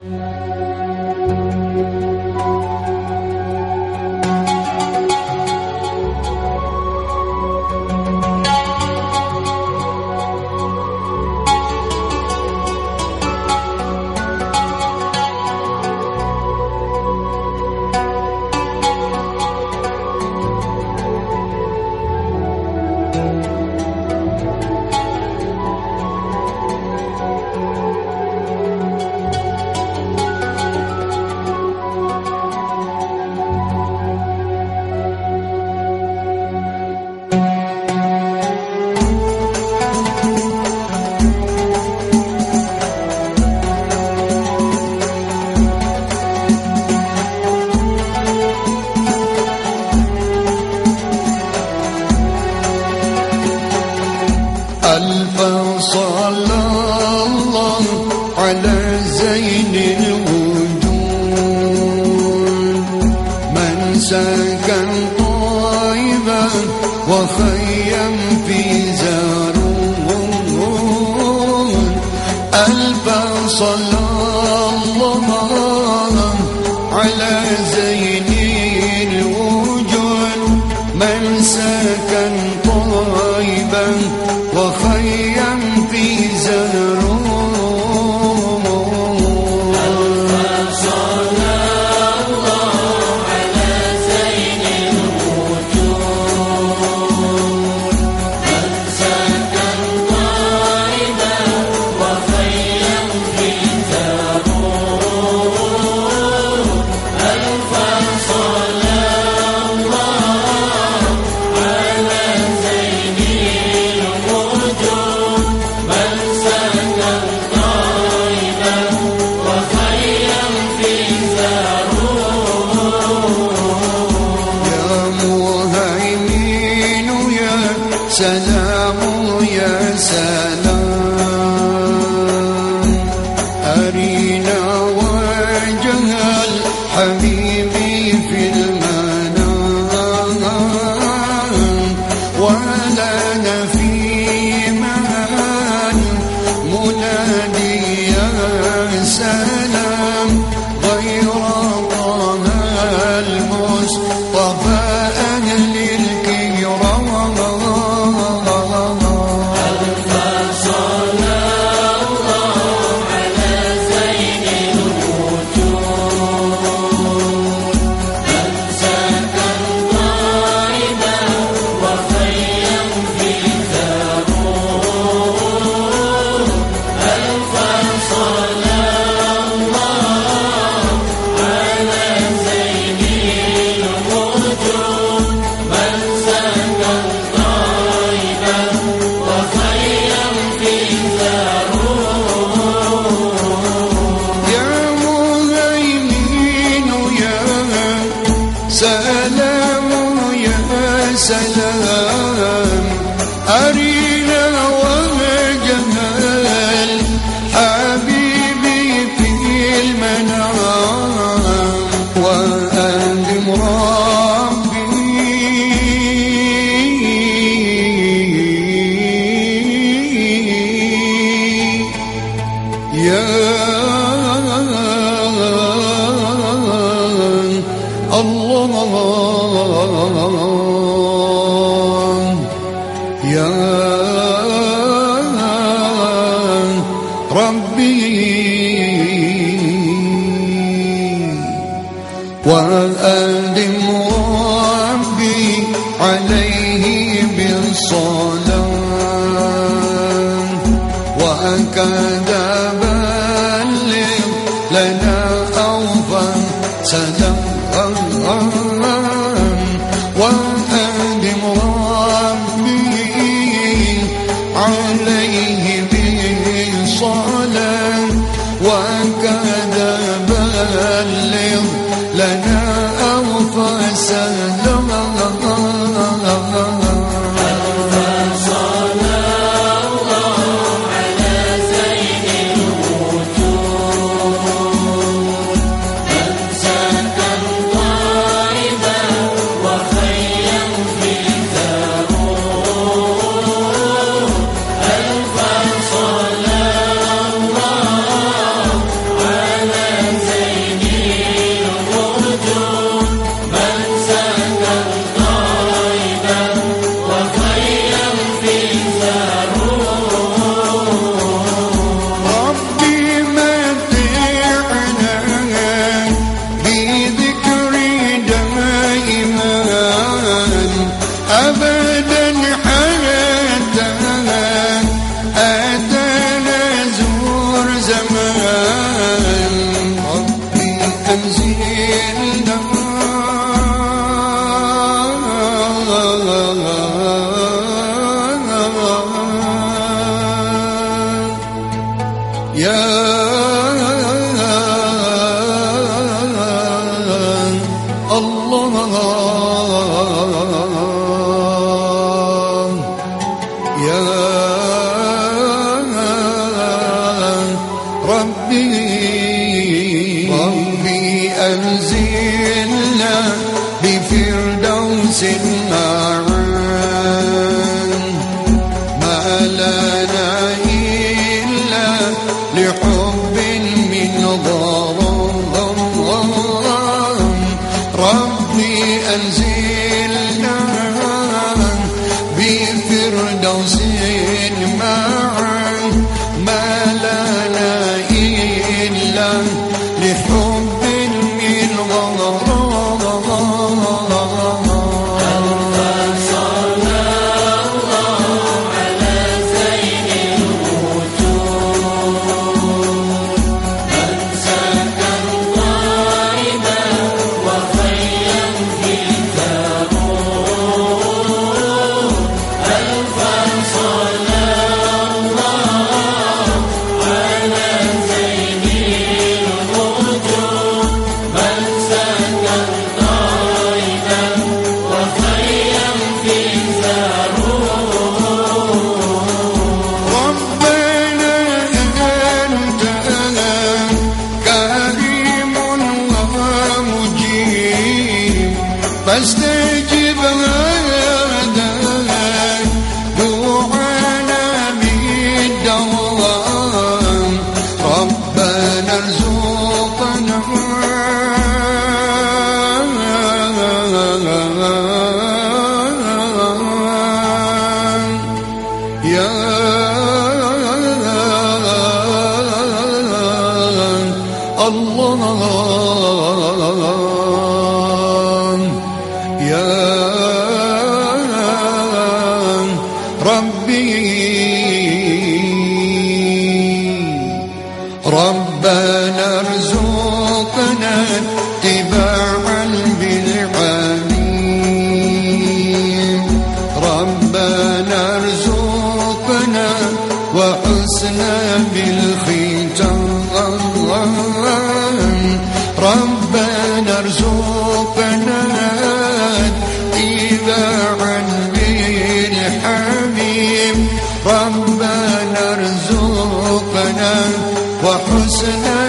Música ألف صلى الله على زين الوجود. من سكن طيبا وخيم في زارون ألف صلى يا ربي. وألم ربي عليه بالصلاة. وأكد بلغ لنا خوفا. سلام. One. بالحبيب ربنا ارزقنا بالختام